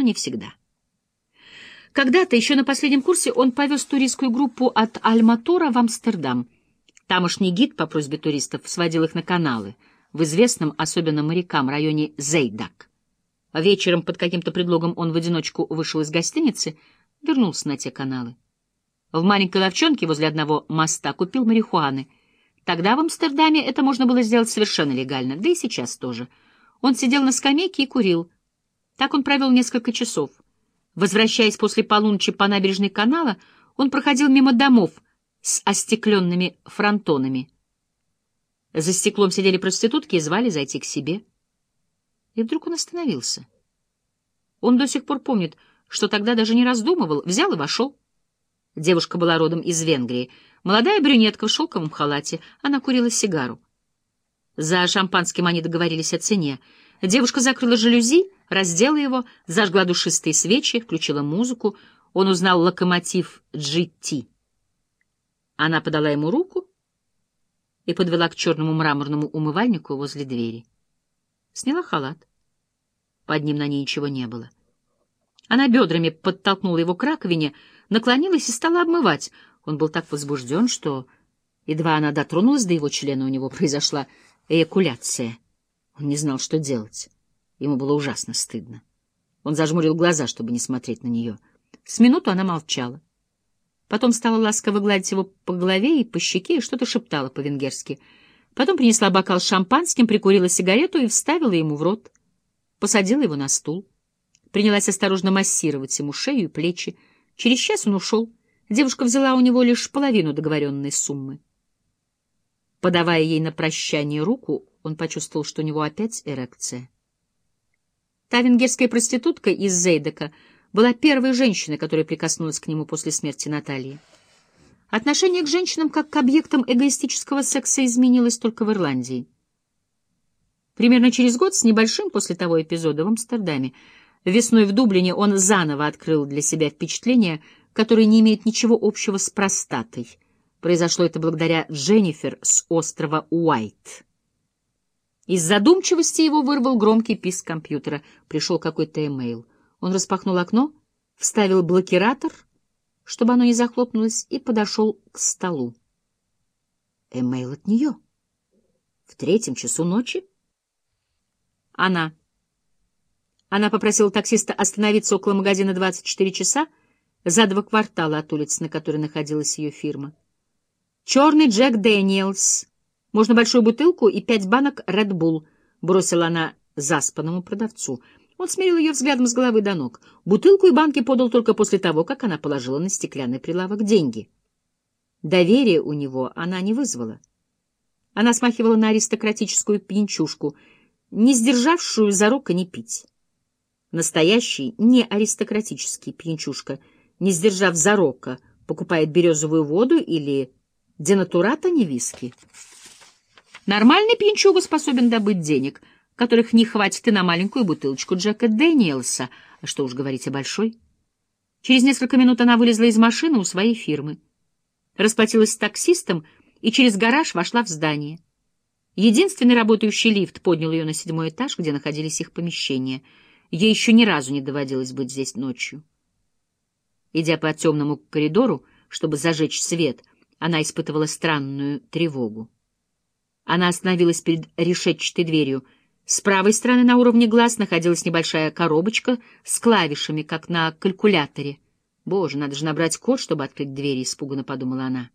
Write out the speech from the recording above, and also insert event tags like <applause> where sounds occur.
но не всегда. Когда-то, еще на последнем курсе, он повез туристскую группу от Альматора в Амстердам. Тамошний гид по просьбе туристов сводил их на каналы в известном, особенно морякам, районе Зейдак. Вечером под каким-то предлогом он в одиночку вышел из гостиницы, вернулся на те каналы. В маленькой ловчонке возле одного моста купил марихуаны. Тогда в Амстердаме это можно было сделать совершенно легально, да и сейчас тоже. Он сидел на скамейке и курил. Так он провел несколько часов. Возвращаясь после полуночи по набережной канала, он проходил мимо домов с остекленными фронтонами. За стеклом сидели проститутки и звали зайти к себе. И вдруг он остановился. Он до сих пор помнит, что тогда даже не раздумывал, взял и вошел. Девушка была родом из Венгрии. Молодая брюнетка в шелковом халате. Она курила сигару. За шампанским они договорились о цене. Девушка закрыла жалюзи, раздела его, зажгла душистые свечи, включила музыку. Он узнал локомотив GT. Она подала ему руку и подвела к черному мраморному умывальнику возле двери. Сняла халат. Под ним на ней ничего не было. Она бедрами подтолкнула его к раковине, наклонилась и стала обмывать. Он был так возбужден, что, едва она дотронулась до его члена, у него <laughs> произошла эякуляция. Он не знал, что делать. Ему было ужасно стыдно. Он зажмурил глаза, чтобы не смотреть на нее. С минуту она молчала. Потом стала ласково гладить его по голове и по щеке и что-то шептала по-венгерски. Потом принесла бокал с шампанским, прикурила сигарету и вставила ему в рот. Посадила его на стул. Принялась осторожно массировать ему шею и плечи. Через час он ушел. Девушка взяла у него лишь половину договоренной суммы. Подавая ей на прощание руку, он почувствовал, что у него опять эрекция. Та венгерская проститутка из Зейдека была первой женщиной, которая прикоснулась к нему после смерти Натальи. Отношение к женщинам как к объектам эгоистического секса изменилось только в Ирландии. Примерно через год с небольшим после того эпизода в Амстердаме Весной в Дублине он заново открыл для себя впечатление, которое не имеет ничего общего с простатой. Произошло это благодаря Дженнифер с острова Уайт. Из задумчивости его вырвал громкий писк компьютера. Пришел какой-то эмейл. Он распахнул окно, вставил блокиратор, чтобы оно не захлопнулось, и подошел к столу. Эмейл от нее. В третьем часу ночи? Она она попросила таксиста остановиться около магазина 24 часа за два квартала от улицы, на которой находилась ее фирма. «Черный Джек Дэниелс. Можно большую бутылку и пять банок Red Bull», — бросила она заспанному продавцу. Он смерил ее взглядом с головы до ног. Бутылку и банки подал только после того, как она положила на стеклянный прилавок деньги. Доверия у него она не вызвала. Она смахивала на аристократическую пьянчушку, не сдержавшую зарока не пить. Настоящий, не аристократический пьянчушка, не сдержав зарока, покупает березовую воду или денатурата, не виски. Нормальный пьянчуга способен добыть денег, которых не хватит и на маленькую бутылочку Джека Дэниелса, а что уж говорить о большой. Через несколько минут она вылезла из машины у своей фирмы, расплатилась с таксистом и через гараж вошла в здание. Единственный работающий лифт поднял ее на седьмой этаж, где находились их помещения — Ей еще ни разу не доводилось быть здесь ночью. Идя по темному коридору, чтобы зажечь свет, она испытывала странную тревогу. Она остановилась перед решетчатой дверью. С правой стороны на уровне глаз находилась небольшая коробочка с клавишами, как на калькуляторе. «Боже, надо же набрать код, чтобы открыть дверь», — испуганно подумала она.